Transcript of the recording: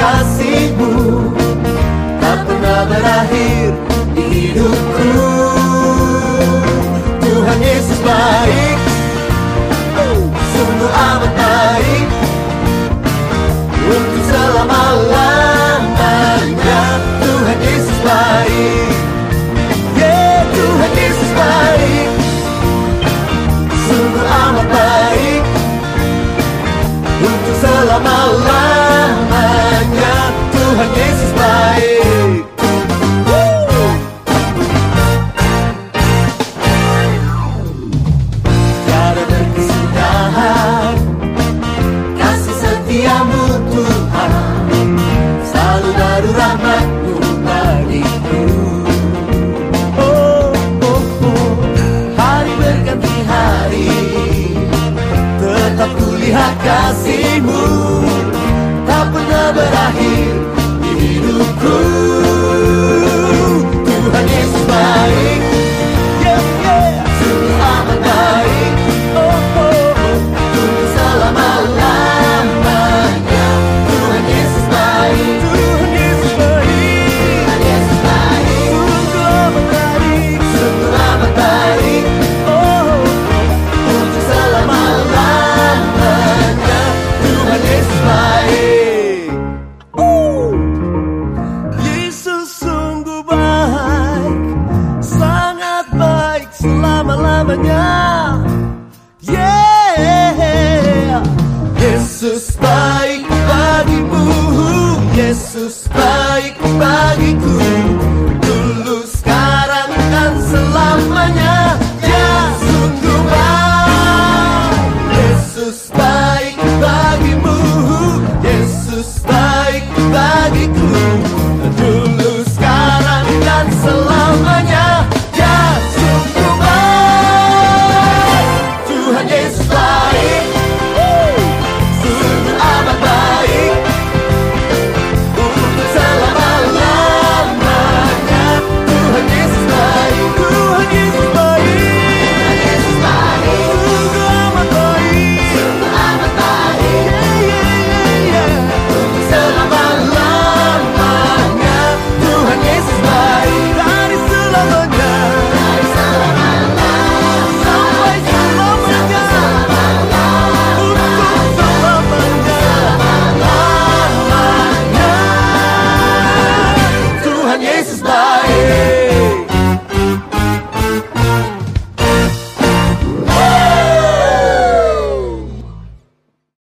kasihmu. Tak pernah berakhir di hidupku manhã. Yeah! Yesus baik bagimu, Yesus baik bagiku.